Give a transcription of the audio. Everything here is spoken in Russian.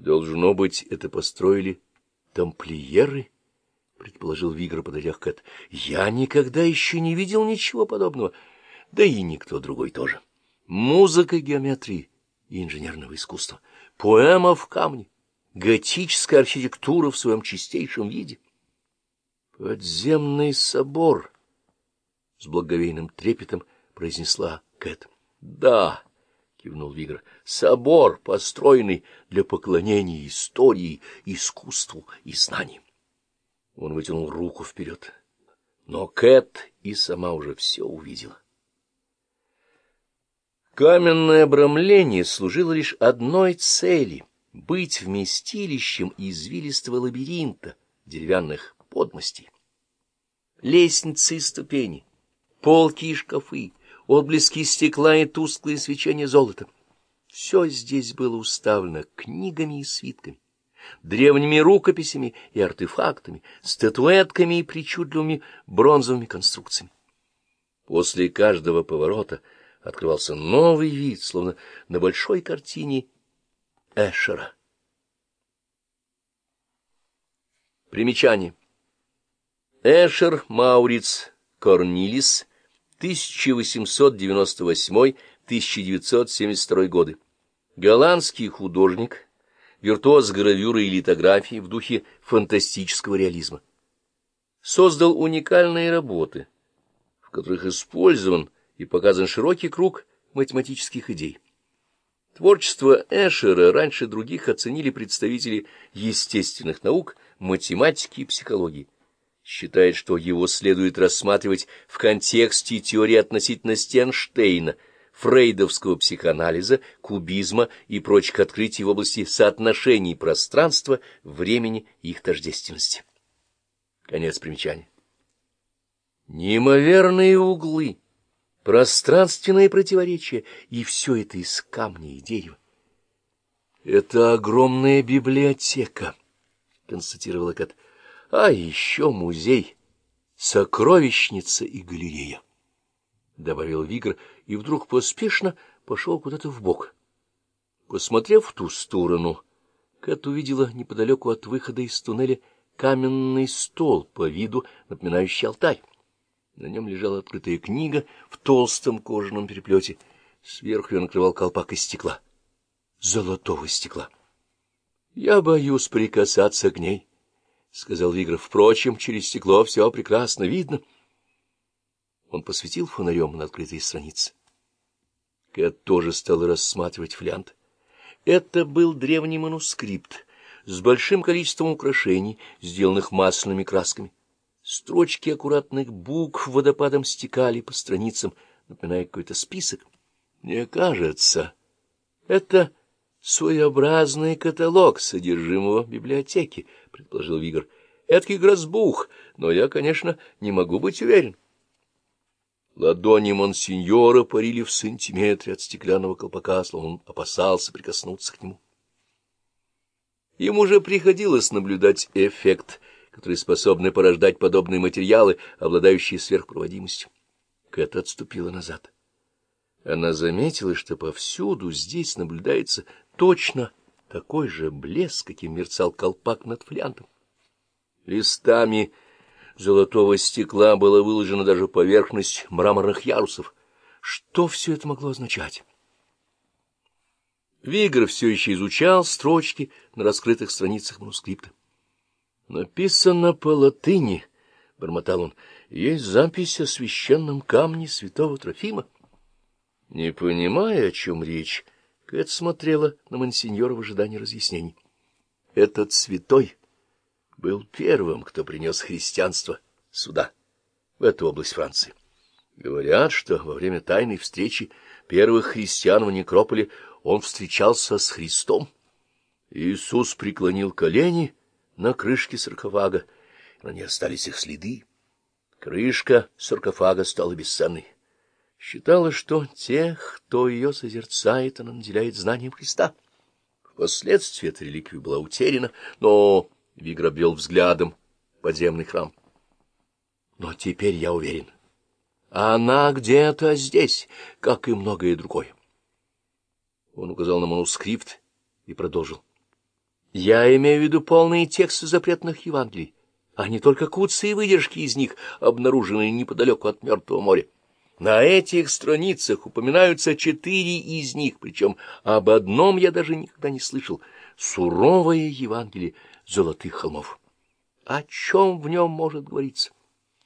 Должно быть, это построили тамплиеры, — предположил Вигр, подойдя к Кэт. — Я никогда еще не видел ничего подобного, да и никто другой тоже. Музыка геометрии и инженерного искусства, поэма в камне, готическая архитектура в своем чистейшем виде. Подземный собор, — с благовейным трепетом произнесла Кэт. — Да, — кивнул Вигр, — собор, построенный для поклонения истории, искусству и знаниям. Он вытянул руку вперед, но Кэт и сама уже все увидела. Каменное обрамление служило лишь одной цели — быть вместилищем извилистого лабиринта деревянных подмостей. Лестницы и ступени, полки и шкафы, отблески стекла и тусклое свечение золота. Все здесь было уставлено книгами и свитками, древними рукописями и артефактами, статуэтками и причудливыми бронзовыми конструкциями. После каждого поворота — открывался новый вид, словно на большой картине Эшера. Примечание. Эшер Мауриц Корнилис, 1898-1972 годы. Голландский художник, виртуоз гравюры и литографии в духе фантастического реализма. Создал уникальные работы, в которых использован и показан широкий круг математических идей. Творчество Эшера раньше других оценили представители естественных наук, математики и психологии. Считает, что его следует рассматривать в контексте теории относительности Эйнштейна, фрейдовского психоанализа, кубизма и прочих открытий в области соотношений пространства, времени и их тождественности. Конец примечания. Неимоверные углы пространственные противоречия, и все это из камня и дерева. — Это огромная библиотека, — констатировала Кат. — А еще музей, сокровищница и галерея, — добавил Вигр, и вдруг поспешно пошел куда-то вбок. Посмотрев в ту сторону, Кат увидела неподалеку от выхода из туннеля каменный стол, по виду напоминающий алтарь. На нем лежала открытая книга в толстом кожаном переплете. Сверху ее накрывал колпак из стекла. Золотого стекла. — Я боюсь прикасаться к ней, — сказал Вигров. — Впрочем, через стекло все прекрасно видно. Он посветил фонарем на открытые страницы. Кэт тоже стала рассматривать флянт. Это был древний манускрипт с большим количеством украшений, сделанных масляными красками. Строчки аккуратных букв водопадом стекали по страницам, напоминая какой-то список. Мне кажется, это своеобразный каталог содержимого библиотеки, — предположил Вигр. Эдакий грозбух, но я, конечно, не могу быть уверен. Ладони монсеньора парили в сантиметре от стеклянного колпака, словно он опасался прикоснуться к нему. Ему уже приходилось наблюдать эффект которые способны порождать подобные материалы, обладающие сверхпроводимостью. Кэт отступила назад. Она заметила, что повсюду здесь наблюдается точно такой же блеск, каким мерцал колпак над флянтом. Листами золотого стекла была выложена даже поверхность мраморных ярусов. Что все это могло означать? Вигр все еще изучал строчки на раскрытых страницах манускрипта. Написано по-латыни, — бормотал он, — есть запись о священном камне святого Трофима. Не понимая, о чем речь, Кэт смотрела на мансиньора в ожидании разъяснений. Этот святой был первым, кто принес христианство сюда, в эту область Франции. Говорят, что во время тайной встречи первых христиан в некрополе он встречался с Христом. Иисус преклонил колени на крышке саркофага, на ней остались их следы. Крышка саркофага стала бесценной. Считала, что тех, кто ее созерцает, она наделяет знанием Христа. Впоследствии эта реликвия была утеряна, но Вигр обвел взглядом подземный храм. Но теперь я уверен, она где-то здесь, как и многое другое. Он указал на манускрипт и продолжил. Я имею в виду полные тексты запретных Евангелий, а не только куцы и выдержки из них, обнаруженные неподалеку от Мертвого моря. На этих страницах упоминаются четыре из них, причем об одном я даже никогда не слышал — суровое Евангелие золотых холмов. О чем в нем может говориться?